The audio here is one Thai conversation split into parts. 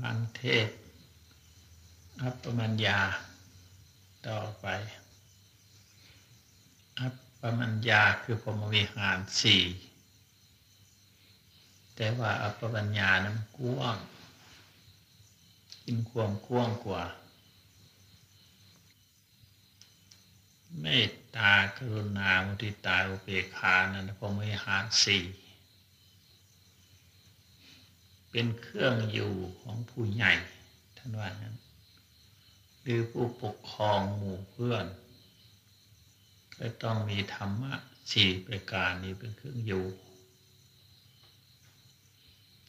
ฟังเทศอัปปมัญญาต่อไป อัปปมัญญาคือพรมวิหารสี่แต่ว่าอัปปมัญญานั้นกว้างกินความกว้างกว่าเมตตากรุณามุทิตาอุเบกขานั้นพรมวิหารสี่ เป็นเครื่องอยู่ของผู้ใหญ่ท่านว่านั้น หรือผู้ปกครองหมู่เพื่อน ก็ต้องมีธรรมะสี่ประการนี้เป็นเครื่องอยู่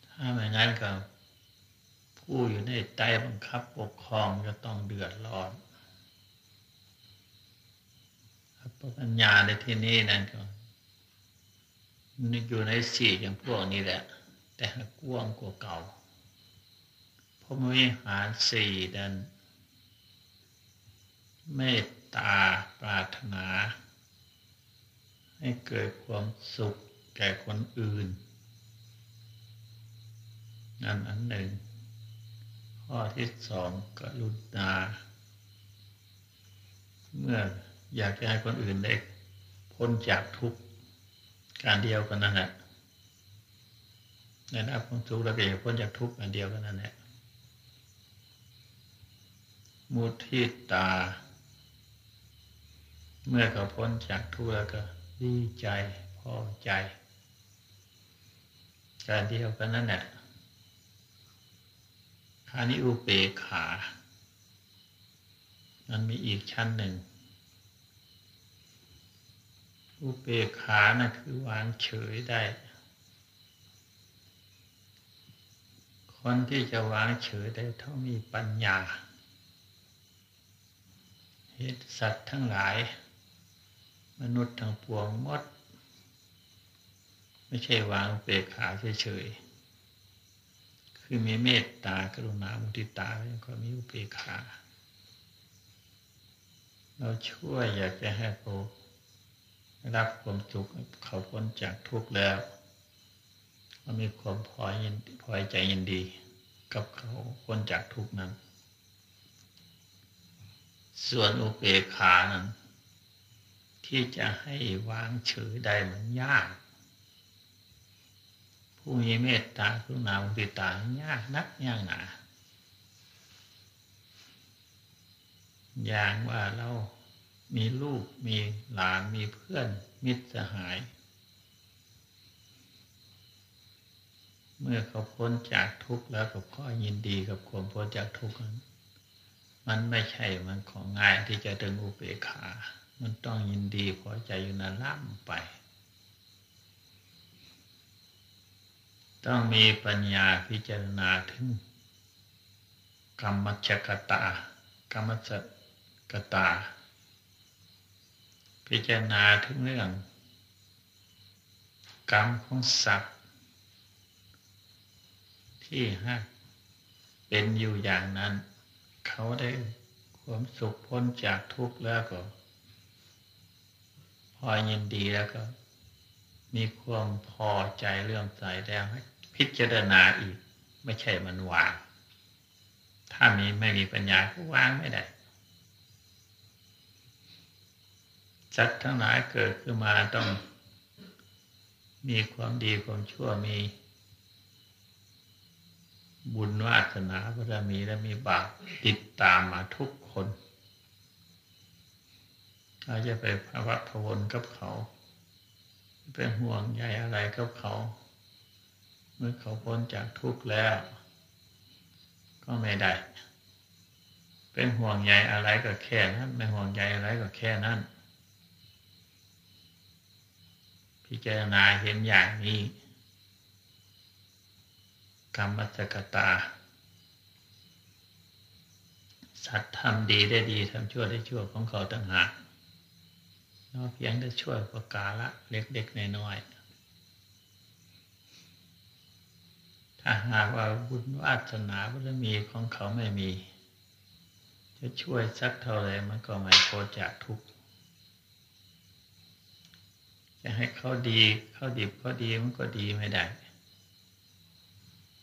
ถ้าไม่งั้นก็ผู้อยู่ในใต้บังคับปกครองจะต้องเดือดร้อนปัญญาในที่นี้นั่นก็อยู่ในสี่อย่างพวกนี้แหละ แต่กว้างกว่าเก่าพระมิหารสี่ดันเมตตาปรารถนา ให้เกิดความสุขแก่คนอื่นนั่นอันหนึ่ง ข้อที่สองกรุณา เมื่ออยากจะให้คนอื่นได้พ้นจากทุกข์การเดียวกันนั่นแหละ ในรับความสุขแล้วก็อยากพ้นจากทุกข์อันเดียวกันนั่นแหละมุทิตา เมื่อเขาพ้นจากทุกข์แล้วก็ดีใจพอใจ การเดียวกันนั่นแหละคานิอุเปขา มันมีอีกชั้นหนึ่ง อุเบกขานะคือวางเฉยได้ คนที่จะวางเฉยได้เท่ามีปัญญาเหตุสัตว์ทั้งหลาย มนุษย์ทั้งปวงมด ไม่ใช่วางเบกขาเฉยๆคือมีเมตตากรุณามุทิตาแล้วก็มีอุเบกขา เราช่วยอยากจะให้โารับความสุขเขาพ้นจากทุกข์แล้ว ก็มีความพอยินพอใจยินดี กับเขาพ้นจากทุกนั้น ส่วนอุเบกขานั้น ที่จะให้วางเฉยได้มันยาก ผู้มีเมตตาผู้นาอุติตายากนักยากหนาอย่างว่าเรามีลูกมีหลานมีเพื่อน มิตรสหาย เมื่อเขาพ้นจากทุกข์แล้วก็ขอยินดีกับความพ้นจากทุกข์นั้นมันไม่ใช่มันของง่ายที่จะถึงอุเบกขา มันต้องยินดีพอใจอยู่นานล่ำไป ต้องมีปัญญาพิจารณาถึงกรรมชกตา กรรมสกตา พิจารณาถึงเรื่อง กรรมของสัตว ที่ฮะเป็นอยู่อย่างนั้น เขาได้ความสุขพ้นจากทุกข์แล้วก็ พอยินดีแล้วก็ มีความพอใจเรื่องใจแล้วพิจารณาอีก ไม่ใช่มันวาง ถ้ามีไม่มีปัญญาก็วางไม่ได้สัตว์ทั้งหลายเกิดขึ้นมาต้อง มีความดีความชั่วมี บุญวาสนาบารมีและมีบาปติดตามมาทุกคนเราจะไปภาวะพวนกับเขา เป็นห่วงใยอะไรกับเขา เมื่อเขาพ้นจากทุกข์แล้ว ก็ไม่ได้ เป็นห่วงใยอะไรก็แค่นั้นไม่ห่วงใยอะไรก็แค่นั้น พิจารณาเห็นอย่างนี้ กรรมสกตา สัตว์ทำดีได้ดีทำชั่วได้ชั่วของเขาต่างหากเราเพียงได้ช่วยประกาละเล็กๆน้อยๆถ้าหากว่าบุญวาสนาบารมีของเขาไม่มี จะช่วยสักเท่าไรมันก็ไม่พ้นจากทุกข์จะให้เขาดีเขาดีเขาดีมันก็ดีไม่ได้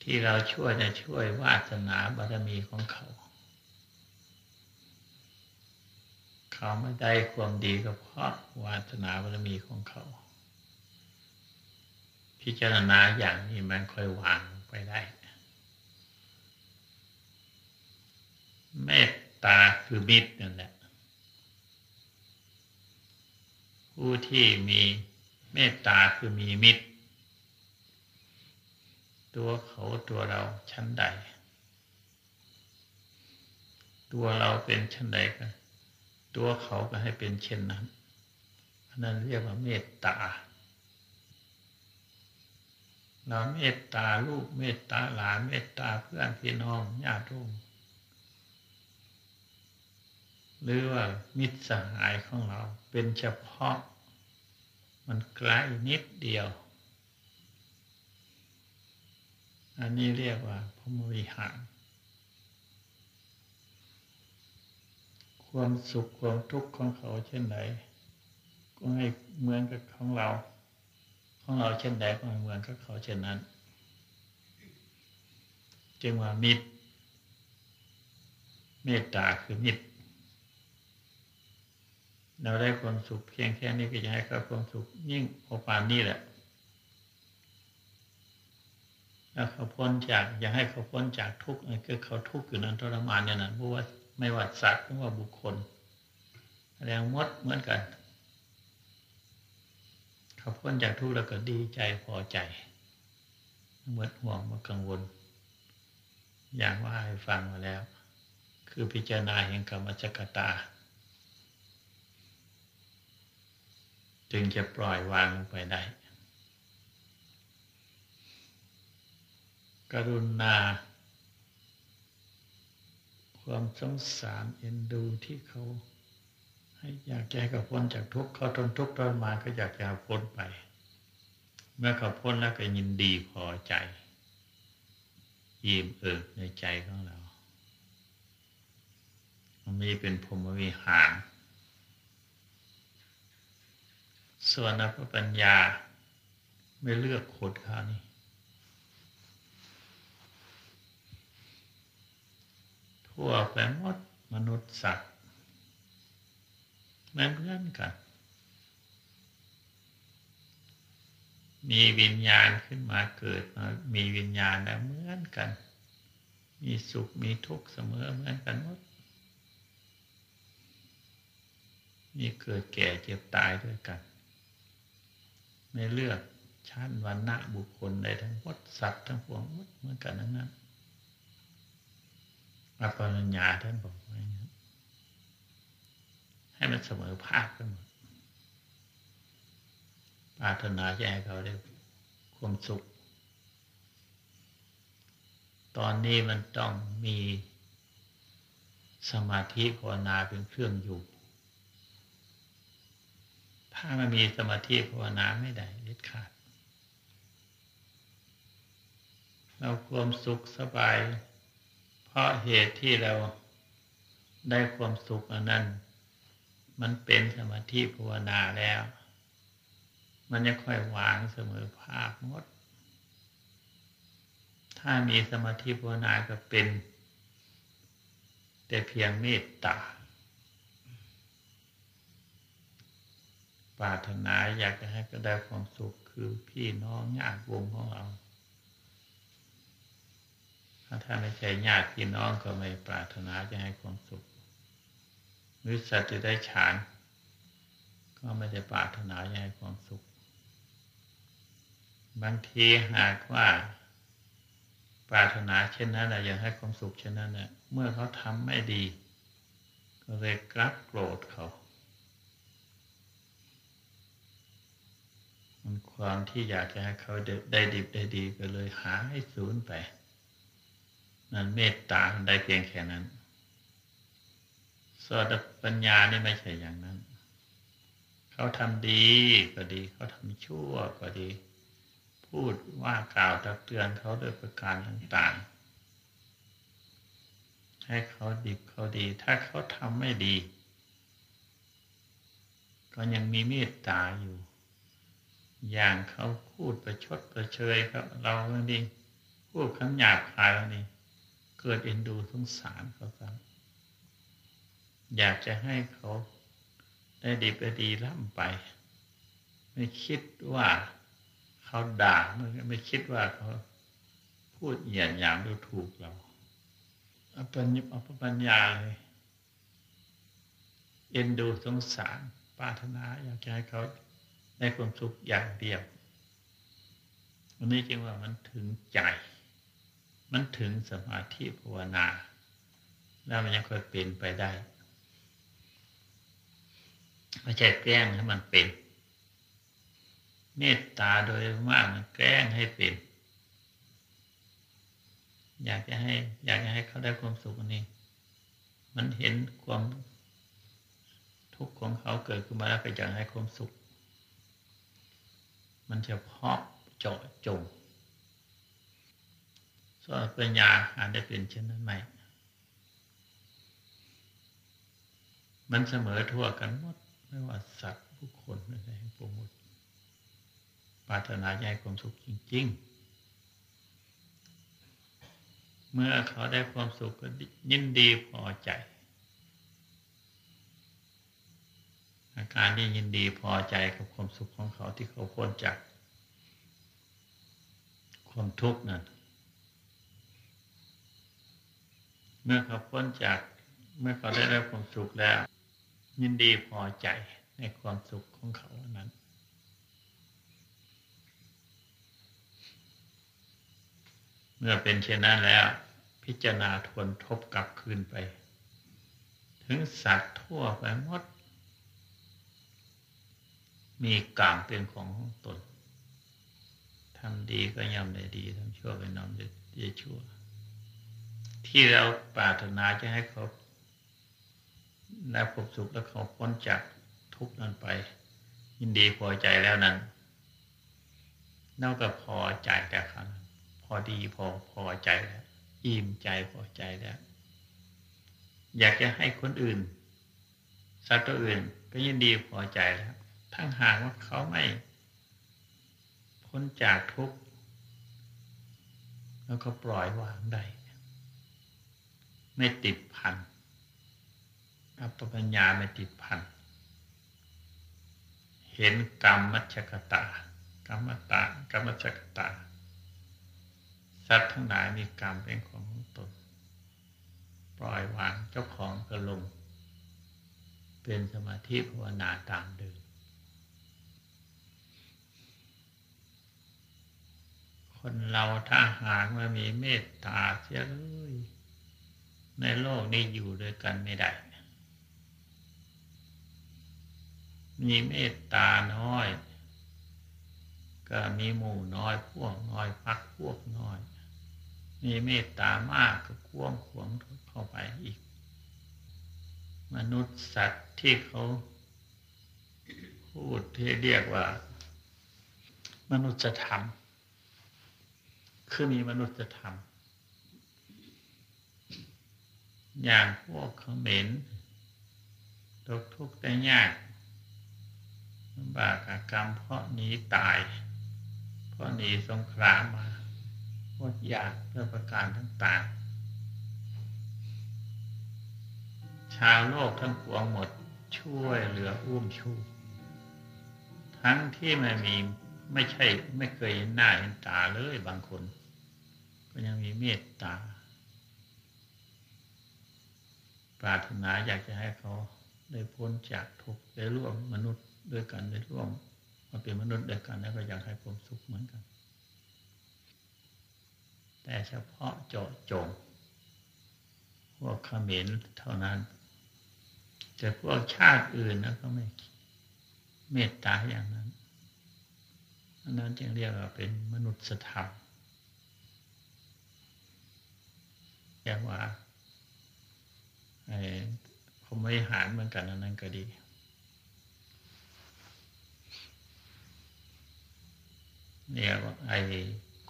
ที่เราช่วยจะช่วยวาสนาบารมีของเขา เขาไม่ได้ความดีก็เพราะวาสนาบารมีของเขา พิจารณาอย่างนี้มันค่อยวางไปได้เมตตาคือมิตรนั่นแหละ ผู้ที่มีเมตตาคือมีมิตร ตัวเขาตัวเราชั้นใด ตัวเราเป็นชั้นใดก็ตัวเขาก็ให้เป็นเช่นนั้นอันนั้นเรียกว่าเมตตาเราเมตตาลูกเมตตาหลานเมตตาเพื่อนพี่น้องญาติโยมหรือว่ามิตรสหายของเราเป็นเฉพาะ มันใกล้นิดเดียว อันนี้เรียกว่าพรมวิหาร ความสุขความทุกข์ของเขาเช่นไรก็ให้เหมือนกับของเรา ของเราเช่นใดก็เหมือนกับเขาเช่นนั้น จึงว่ามิตร เมตตาคือมิตร เราได้ความสุขเพียงแค่นี้ก็จะให้เขาความสุขยิ่งพอปานนี้แหละ แล้วเขาพ้นจากอยากให้เขาพ้นจากทุกข์ก็เขาทุกข์อยู่นั้นทรมานอย่างนั้นเพราะว่าไม่ว่าสัตว์ไม่ว่าบุคคลแรงมดเหมือนกัน เขาพ้นจากทุกข์แล้วก็ดีใจพอใจเมื่อห่วงเมื่อกังวล อย่างว่าให้ฟังมาแล้ว คือพิจารณาเห็นกรรมจักตา จึงจะปล่อยวางลงไปได้ กรุณา ความสงสารเอ็นดูที่เขาให้อยากให้เขาพ้นจากทุกข์เขาทนทุกข์ทรมานก็อยากจะพ้นไป เมื่อเขาพ้นแล้วก็ยินดีพอใจยิ้มเอิบในใจของเรา มันมีเป็นพรมวิหาร ส่วนอภิปัญญาไม่เลือกคนเขานี่ ทั่วไปหมดมนุษย์สัตว์เหมือนกันมีวิญญาณขึ้นมาเกิดมามีวิญญาณแล้วเหมือนกัน มีสุขมีทุกข์เสมอเหมือนกันหมดมีเกิดแก่เจ็บตายด้วยกัน ไม่เลือกชั้นวันณะบุคคลใดทั้งหมดสัตว์ทั้งปวงหมดเหมือนกันนั้นนั้น อปรัญญาท่านบอกไว้ให้มันเสมอภาคกันหมดปรารถนาจะให้เขาได้ความสุข ตอนนี้มันต้องมีสมาธิภาวนาเป็นเครื่องอยู่ ถ้ามันมีสมาธิภาวนาไม่ได้เด็ดขาด เราความสุขสบาย เพราะเหตุที่เราได้ความสุขอันนั้น มันเป็นสมาธิภาวนาแล้ว มันจะค่อยวางเสมอภาคหมด ถ้ามีสมาธิภาวนาก็เป็น แต่เพียงเมตตาปรารถนาอยากจะให้ก็ได้ความสุขคือพี่น้องญาติวงของเรา ถ้าไม่ใช่ญาติพี่น้องก็ไม่ปรารถนาจะให้ความสุขหรือสัตว์จะได้ฌาน ก็ไม่ได้ปรารถนาจะให้ความสุข บางทีหากว่า ปรารถนาเช่นนั้นอยากให้ความสุขเช่นนั้นเนี่ยเมื่อเขาทำไม่ดี ก็เลยกลับโกรธเขามันความที่อยากจะให้เขาได้ดีได้ดีก็เลยหาให้ศูนย์ไป นั่นเมตตาได้เพียงแค่นั้นสวดปัญญานี่ไม่ใช่อย่างนั้น เขาทำดีก็ดี เขาทำชั่วก็ดี พูดว่ากล่าวตักเตือนเขาด้วยประการต่างๆ ให้เขาดีเขาดี ถ้าเขาทำไม่ดี ก็ยังมีเมตตาอยู่ อย่างเขาพูดประชดประเชยครับเราบางทีพูดคำหยาบคายแล้วนี่ เกิดเอ็นดูสงสารเขาซ้ำอยากจะให้เขาได้ดีไปดีล่ำไป ไม่คิดว่าเขาด่าไม่คิดว่าเขาพูดเหยียดหยามดูถูกเราอปัญญาเอาปัญญาเลยเอ็นดูสงสารปรารถนาอยากให้เขาได้ความสุขอย่างเดียววันนี้จึงว่ามันถึงใจ มันถึงสมาธิภาวนา แล้วมันยังค่อยเป็นไปได้ไม่ใช่แกล้งให้มันเป็น เมตตาโดยมากมันแกล้งให้เป็น อยากจะให้ อยากจะให้เขาได้ความสุขนี้ มันเห็นความทุกข์ของเขาเกิดขึ้นมาแล้วก็อยากให้ความสุข มันจะเพาะเจาะจง ส่วนปัญญาอาจจะเป็นเช่นนั้นไหม มันเสมอทั่วกันหมด ไม่ว่าสัตว์ผู้คนอะไรทั้งหมดปรารถนาใหญ่ความสุขจริง ๆ เมื่อเขาได้ความสุขก็ยินดีพอใจ อาการที่ยินดีพอใจกับความสุขของเขาที่เขาพ้นจาก ความทุกข์นั้น เมื่อเขาพ้นจากเมื่อเขาได้รับความสุขแล้ว ยินดีพอใจในความสุขของเขานั้น เมื่อเป็นเช่นนั้นแล้ว พิจารณาทวนทบกลับคืนไป ถึงสัตว์ทั่วไปหมด มีกรรมเป็นของของตนทำดีก็ย่อมได้ดีทำชั่วก็ย่อมได้ชั่ว ที่เราปรารถนาจะให้เขาได้พบสุขแล้วเขาพ้นจากทุกข์นั้นไป ยินดีพอใจแล้วนั้นนอกจากพอใจแต่ครั้งพอดีพอพอใจแล้วอิ่มใจพอใจแล้ว อยากจะให้คนอื่นสัตว์ตัวอื่น ก็ยินดีพอใจแล้วทั้งหากว่าเขาไม่ พ้นจากทุกข์แล้วก็ปล่อยวางได้ ไม่ติดพันอัปปัญญาไม่ติดพันเห็นกรรมมัชกตากรรมตากรรมชกตาสัตว์ทั้งหลายมีกรรมเป็นของตนปล่อยวางเจ้าของก็ลง เป็นสมาธิภาวนาตามเดิมคนเราถ้าหากว่ามีเมตตาเสียเลย ในโลกนี้อยู่ด้วยกันไม่ได้ มีเมตตาน้อย ก็มีหมู่น้อยพวกน้อยพักพวกน้อย มีเมตตามากก็กวงขวงเข้าไปอีก มนุษย์สัตว์ที่เขาพูดที่เรียกว่า มนุษยธรรม คือมีมนุษยธรรม อย่างพวกเขมรตกทุกข์ได้ยากบากกรรมเพราะหนีตาย เพราะหนีสงครามมาพดอยากเพื่อประการต่างๆ ชาวโลกทั้งปวงหมดช่วยเหลืออุ้มชูทั้งที่ไม่มีไม่ใช่ไม่เคยเห็นหน้าเห็นตาเลยบางคน ก็ยังมีเมตตา ปรารถนาอยากจะให้เขาได้พ้นจากทุกข์ได้ร่วมมนุษย์ด้วยกันได้ร่วมมาเป็นมนุษย์ด้วยกันแล้วก็อยากให้ความสุขเหมือนกัน แต่เฉพาะเจาะจงพวกขมินเท่านั้น แต่พวกชาติอื่นนะก็ไม่เมตตาอย่างนั้นอันนั้นจึงเรียกว่าเป็นมนุษยธรรมแค่ว่า ผมไม่หารเหมือนกันอันนั้นก็ดี เนี่ยไอ้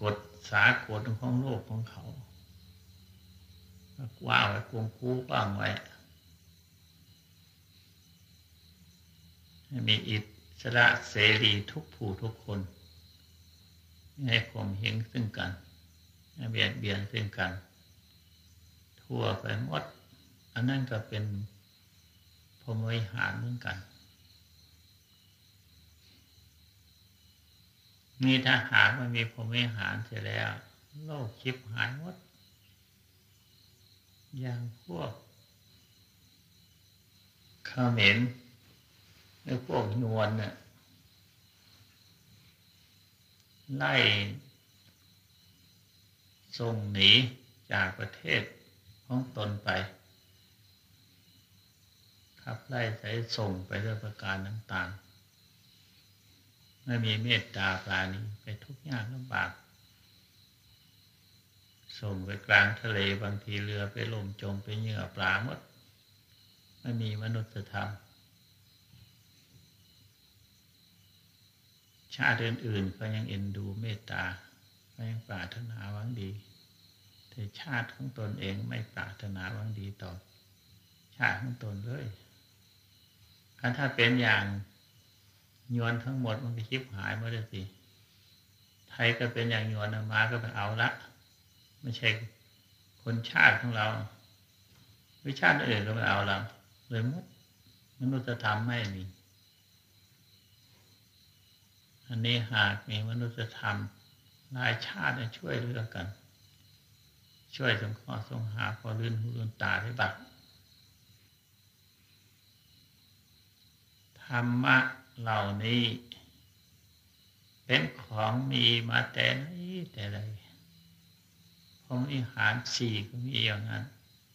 กฎสากลของโลกของเขาว่าไว้กวงคู่บ้างไว้ให้มีอิสระเสรีทุกผู้ทุกคนให้ความเห็นซึ่งกันเบียดเบียนซึ่งกัน ทั่วไปหมด อันนั้นก็เป็นพรมวิหารเหมือนกัน มีทหารมันมีพรมวิหารเสร็จแล้ว โลกชิบหายหมด อย่างพวกขเหม็นหรือพวกนวลเนี่ยไล่ส่งหนีจากประเทศของตนไป ขับไล่ใส่ส่งไปด้วยประการต่างๆ ไม่มีเมตตาปราณีไปทุกข์ยากลำบาก ส่งไปกลางทะเลบางทีเรือไปล่มจมไปเหยื่อปลาหมด ไม่มีมนุษยธรรม ชาติอื่นๆก็ยังเอ็นดูเมตตาก็ยังปรารถนาหวังดี แต่ชาติของตนเองไม่ปรารถนาหวังดีต่อชาติของตนเลย ถ้าเป็นอย่างยวนทั้งหมดมันก็ชิบหายหมดเลยสิไทยก็เป็นอย่างยวนมาก็ไปเอาละ ไม่ใช่คนชาติของเราวิชาติอื่นก็ไม่เอาเราเลยมดมนุษยธรรมไม่มี อันนี้หากมีมนุษยธรรมหลายชาติช่วยเหลือกัน ช่วยสงเคราะห์สงหาพอลื่นหูลื่นตาได้บักธ รรมะเหล่านี้ เป็นของมีมาแต่ไหนแต่ใดพรมิหารสี่ก็มีอย่างนั้น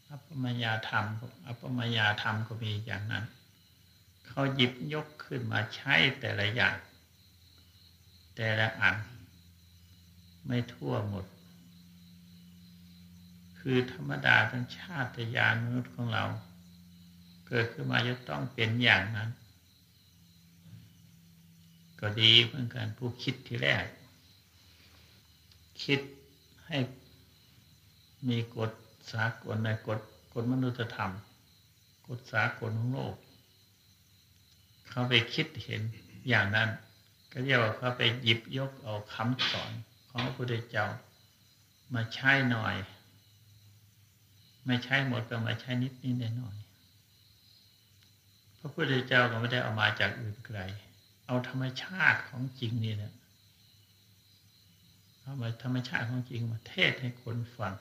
อัปปมยาธรรมอัปปมยาธรรมก็มีอย่างนั้น เขาหยิบยกขึ้นมาใช้แต่ละอย่าง แต่ละอัน ไม่ทั่วหมด คือธรรมดาทั้งชาติยานมนุษย์ของเรา เกิดขึ้นมาจะต้องเป็นอย่างนั้น ก็ดีเหมือนกันผู้คิดที่แรก คิดให้มีกฎสากลในกฎกฎมนุษยธรรม กฎสากลของโลก เขาไปคิดเห็นอย่างนั้น ก็เรียกว่าเขาไปหยิบยกเอาคำสอนของพระพุทธเจ้า มาใช้หน่อย ไม่ใช้หมดก็มาใช้นิดนิดหน่อยพระพุทธเจ้าก็ไม่ได้เอามาจากอื่นไกล เอาธรรมชาติของจริงนี่แหละเอามาธรรมชาติของจริงมาเทศให้คนฟัง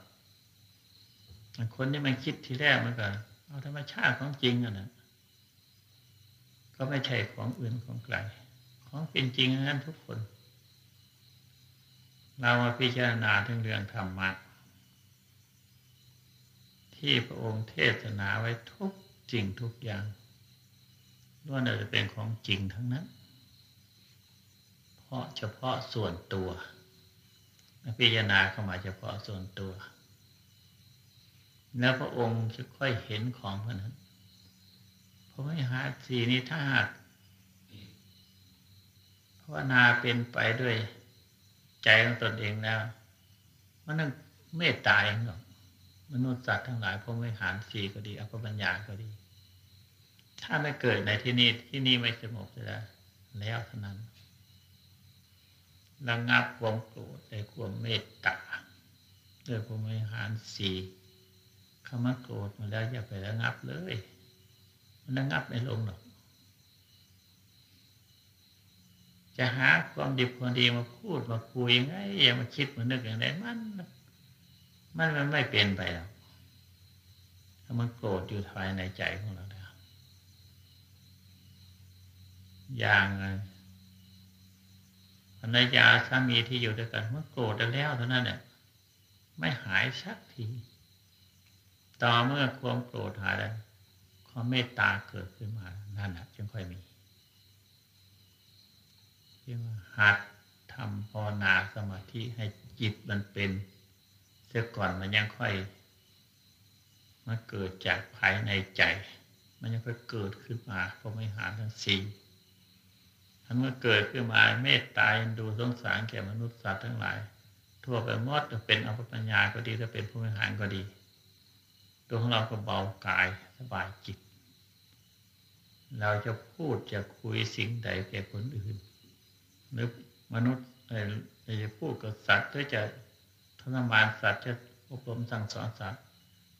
คนที่มันคิดทีแรกมันก็เอาธรรมชาติของจริงอะนะก็ไม่ใช่ของอื่นของไกลของเป็นจริงนั้นทุกคน เรามาพิจารณาถึงเรื่องธรรมะที่พระองค์เทศนาไว้ทุกจริงทุกอย่างล้วนจะเป็นของจริงทั้งนั้นาะเฉพาะส่วนตัว พิจารณาเข้ามาเฉพาะส่วนตัว แล้วพระองค์จะค่อยเห็นของพนั้น เพราะไม่หาสีนี้ถ้าหากภาวนาเป็นไปด้วยใจของตนเองแล้ว มันต้องเมตตาเองหรอกมนุษย์สัตว์ทั้งหลายพรไม่หารสีก็ดีอัปปัญญาก็ดี ถ้าไม่เกิดในที่นี้ที่นี่ไม่สงบแล้วแล้วเท่านั้น ระงับความโกรธในความเมตตาด้วยความไม่หารสีคำว่าโกรธมาแล้วอย่าไประงับเลย มันระงับไม่ลงหรอก จะหาความดีความดีมาพูดมาคุยยังไงอย่ามาคิดมานึกอย่างไรมัน มันมันไม่เป็นไปแล้วถ้ามันโกรธอยู่ภายในใจของเราแล้วอย่าง รรยาสามีที่อยู่ด้วยกันเมื่อโกรธแล้วเท่านั้นเนี่ยไม่หายสักที ต่อเมื่อความโกรธหายแล้วความเมตตาเกิดขึ้นมา นั่นแหะจึงค่อยมีเรียกว่าหัดทำภาวนาสมาธิให้จิตมันเป็นเสียก่อนมันยังค่อยมาเกิดจากภายในใจ มันยังค่อยเกิดขึ้นมาเพราะไม่หาทั้งสิ่ง เมื่อเกิดขึ้นมาเมตตาดูสงสารแก่มนุษย์สัตว์ทั้งหลาย ทั่วไปหมดจะเป็นอภิปัญญาก็ดีจะเป็นผู้บริหารก็ดี ตัวของเราก็เบากายสบายจิต เราจะพูดจะคุยสิ่งใดแก่คนอื่นหรือมนุษย์เราจะพูดกับสัตว์หรือจะทรมานสัตว์จะอบรมสั่งสอนสัตว์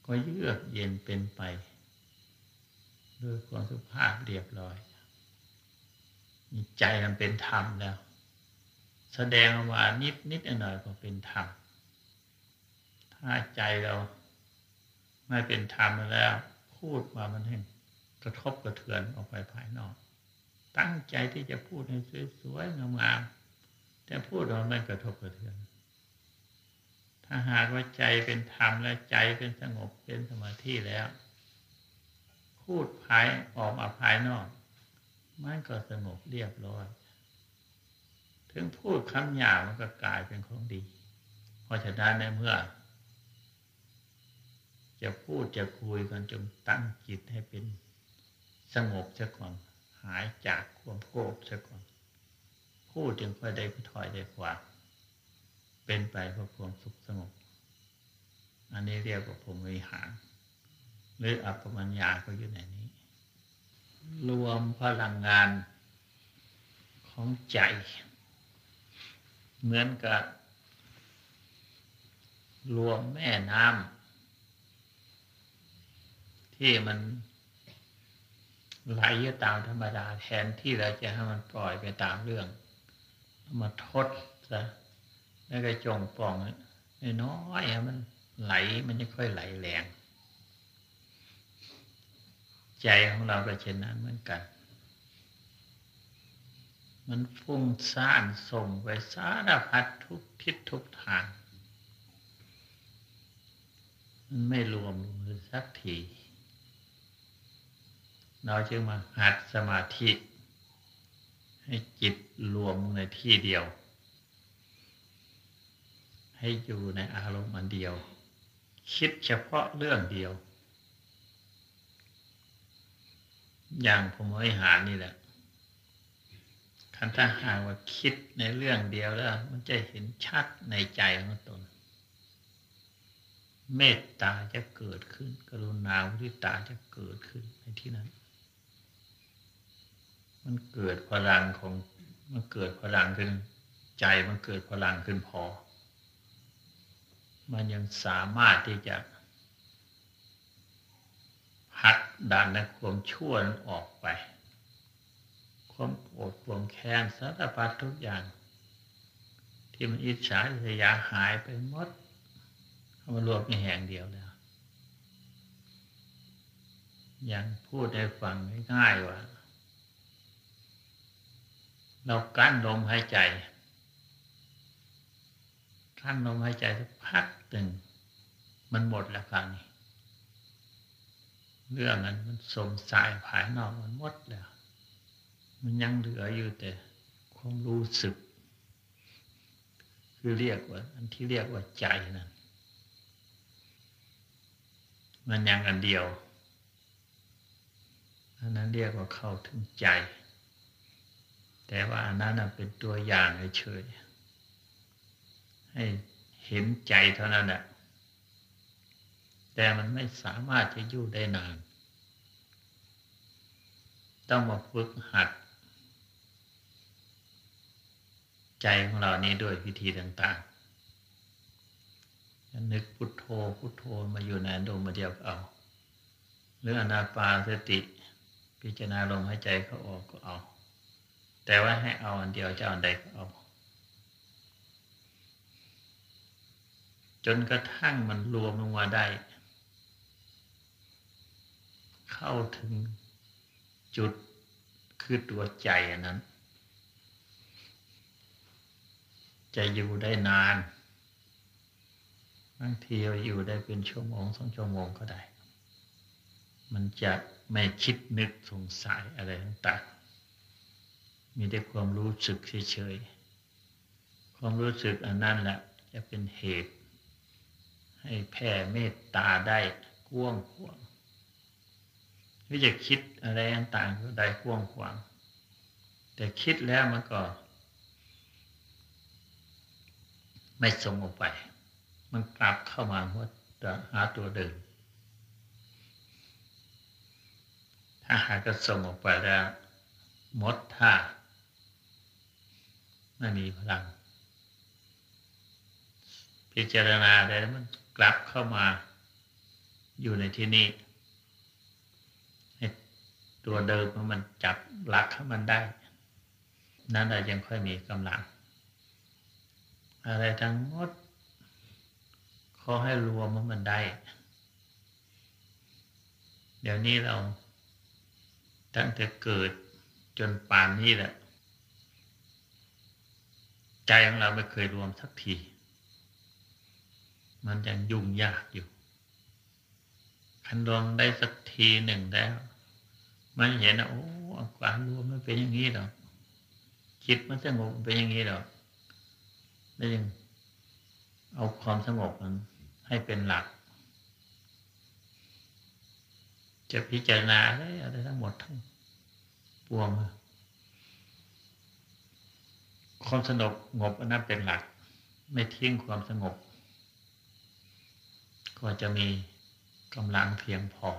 ก็เยือกเย็นเป็นไป ด้วยความสุภาพเรียบร้อย ใจมันเป็นธรรมแล้ว แสดงว่านิดนิดหน่อยก็เป็นธรรม ถ้าใจเราไม่เป็นธรรมแล้ว พูดมามันให้กระทบกระเทือนออกไปภายนอก ตั้งใจที่จะพูดให้สวยๆงามๆแต่พูดเราไม่กระทบกระเทือน ถ้าหากว่าใจเป็นธรรมและใจเป็นสงบเป็นสมาธิแล้ว พูดภายออกมาภายนอก มันก็สงบเรียบร้อย ถึงพูดคำหยาบมันก็กลายเป็นของดี เพราะฉะนั้นในเมื่อ จะพูดจะคุยกันจงตั้งจิตให้เป็นสงบซะก่อน หายจากความโกรธซะก่อน พูดจึงค่อยได้ถอยได้กว่าเป็นไปเพื่อความสุขสงบ อันนี้เรียกว่าผมวิหาร หรืออัปปมัญญาก็อยู่ในนี้ พลังงานของใจ เหมือนกับรวมแม่น้ำที่มันไหลตามธรรมดาแทนที่เราจะให้มันปล่อยไปตามเรื่อง มาทดซะแล้วก็จงป่องน้อยๆมันไหลมันจะค่อยไหลแรง ใจของเราก็เช่นนั้นเหมือนกัน มันฟุ้งซ่านส่งไปสารพัดทุกทิศทุกทาง มันไม่รวมมือสักทีเราจึงมาหัดสมาธิ ให้จิตรวมในที่เดียว ให้อยู่ในอารมณ์อันเดียว คิดเฉพาะเรื่องเดียว อย่างผมวิหานี่แหละ คันถ้าหากว่าคิดในเรื่องเดียวแล้ว มันจะเห็นชัดในใจของตน เมตตาจะเกิดขึ้น กรุณาวิตาจะเกิดขึ้นในที่นั้น มันเกิดพลังของมันเกิดพลังขึ้น ใจมันเกิดพลังขึ้นพอ มันยังสามารถที่จะหักดันในความชั่วออกไป ความโกรธความแค้นสารพัดทุกอย่าง ที่มันอิจฉาอิยาหายไปหมดเอามารวมในแห่งเดียวแล้วอย่างพูดให้ฟังง่ายๆว่า เรากั้นลมหายใจกั้นลมหายใจสักพักหนึ่งมันหมดแล้วคราวนี้เรื่องนั้นมันสมสายภายนอกมันหมดแล้ว มันยังเหลืออยู่แต่ความรู้สึก คือเรียกว่า อันที่เรียกว่าใจนั่นมันยังอันเดียวอันนั้นเรียกว่าเข้าถึงใจ แต่ว่าอันนั้นเป็นตัวอย่างเฉยให้เห็นใจเท่านั้นแหละแต่มันไม่สามารถจะอยู่ได้นาน ต้องมาฝึกหัด ใจของเรานี้ด้วยวิธีต่างๆ นึกพุทโธพุทโธมาอยู่ในดมมาเดียวเอา หรืออนาปาสติพิจารณาลมหายใจเขาออกก็เอา แต่ว่าให้เอาอันเดียวจะเอาใดก็เอา จนกระทั่งมันรวมลงมาได้ เข้าถึงจุดคือตัวใจอันนั้น จะอยู่ได้นานบางทีเราอยู่ได้เป็นชั่วโมงสองชั่วโมงก็ได้ มันจะไม่คิดนึกสงสัยอะไรต่างๆ มีแต่ความรู้สึกเฉยๆ ความรู้สึกอันนั้นแหละจะเป็นเหตุ ให้แผ่เมตตาได้กว้างขวางก็จะคิดอะไรต่างๆก็ได้กว้างขวาง แต่คิดแล้วมันก็ ไม่ส่งออกไป มันกลับเข้ามาว่าหาตัวเดิม ถ้าหากจะส่งออกไปแล้วหมดท่าไม่มีพลัง พิจารณาได้มันกลับเข้ามาอยู่ในที่นี้ตัวเดิมมันจับหลักมันได้ นั่นแหละยังค่อยมีกำลัง อะไรทั้งหมดขอให้รวมมันได้ เดี๋ยวนี้เราตั้งแต่เกิดจนป่านนี้แหละ ใจของเราไม่เคยรวมสักที มันยังยุ่งยากอยู่คันรวมได้สักทีหนึ่งแล้ว มันเห็นนะโอ้ความรวมมันเป็นอย่างนี้หรอคิดมันสงบเป็นอย่างนี้หรอ ล้วยังเอาความสงบนั้นให้เป็นหลัก จะพิจารณาได้อะไรทั้งหมดทั้งปวงความสงบงบอันนั้นเป็นหลัก ไม่ทิ้งความสงบ ก็จะมีกำลังเพียงพอ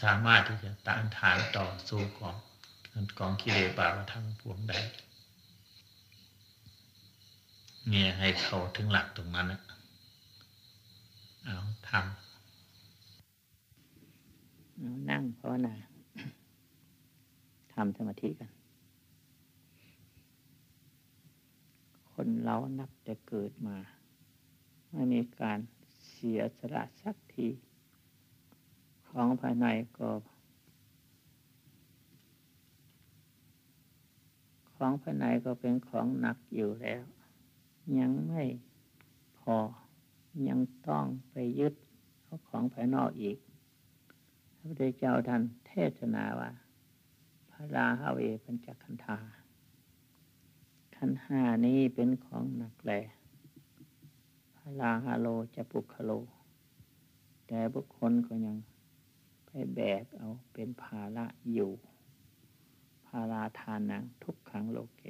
สามารถที่จะต้านทานต่อสู้กองกองกิเลสบาปทั้งปวงได้ เนี่ยให้เขาถึงหลักตรงนั้นนะเอาทำนั่งภาวนาทำสมาธิกัน คนเรานับแต่เกิดมา ไม่มีการเสียสละสักที ของภายในก็ ของภายในก็เป็นของหนักอยู่แล้ว ยังไม่พอยังต้องไปยึดเอาของภายนอกอีก พระพุทธเจ้าท่านเทศนาว่าพระราฮาเวปัญจคันธาขันห้านี้เป็นของหนักแหลพระราฮาโลจะปุคโล แต่บุคคลก็ยังไปแบกเอาเป็นภาระอยู่ ภาราทานังทุกขังโลกเก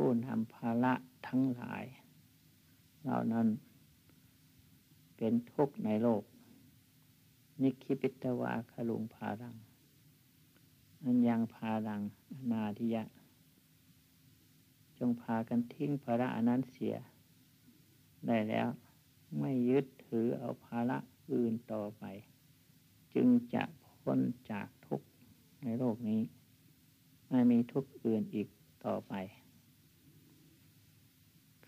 ผู้นำภาระทั้งหลาย เหล่านั้นเป็นทุกข์ในโลก นิคิปิตวาคลุงพารัง อันยังพารังอนาธิยะ จงพากันทิ้งภาระอนั้นเสีย ได้แล้วไม่ยึดถือเอาภาระอื่นต่อไป จึงจะพ้นจากทุกข์ในโลกนี้ ไม่มีทุกข์อื่นอีกต่อไป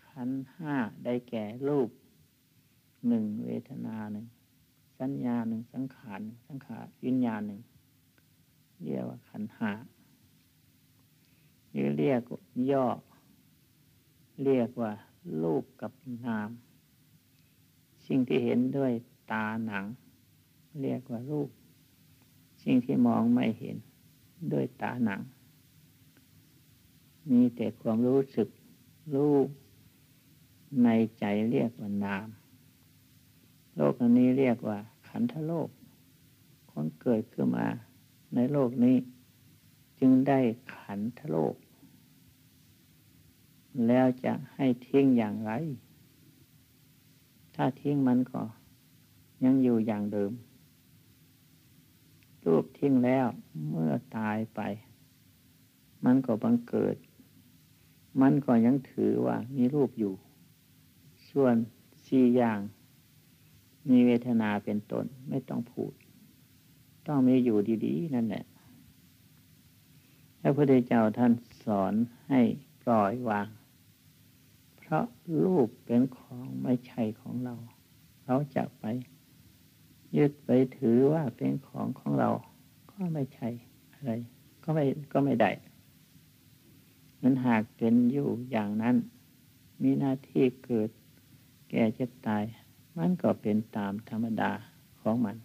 ขันห้าได้แก่รูปหนึ่งเวทนาหนึ่งสัญญาหนึ่งสังขารสังขารวิญญาณหนึ่งเรียกว่าขันห้าหรือเรียกย่อ เรียกว่ารูปกับนาม สิ่งที่เห็นด้วยตาหนัง เรียกว่ารูป สิ่งที่มองไม่เห็นด้วยตาหนัง มีแต่ความรู้สึกรู้ ในใจเรียกว่านาม โลกนี้เรียกว่า ขันธโลก คนเกิดขึ้นมาในโลกนี้ จึงได้ขันธโลก แล้วจะให้ทิ้งอย่างไร ถ้าทิ้งมันก็ยังอยู่อย่างเดิม รูปทิ้งแล้วเมื่อตายไป มันก็บังเกิด มันก็ยังถือว่ามีรูปอยู่ ส่วนสี่อย่าง มีเวทนาเป็นตนไม่ต้องพูด ต้องมีอยู่ดีๆ นั่นแหละพระพุทธเจ้าท่านสอนให้ปล่อยวาง เพราะรูปเป็นของไม่ใช่ของเรา เราจะไป ยึดไปถือว่าเป็นของของเรา ก็ไม่ใช่อะไร ก็ไม่ก็ไม่ได้มันหากเป็นอยู่อย่างนั้น มีหน้าที่เกิด แก่เจ็บตาย มันก็เป็นตามธรรมดาของมัน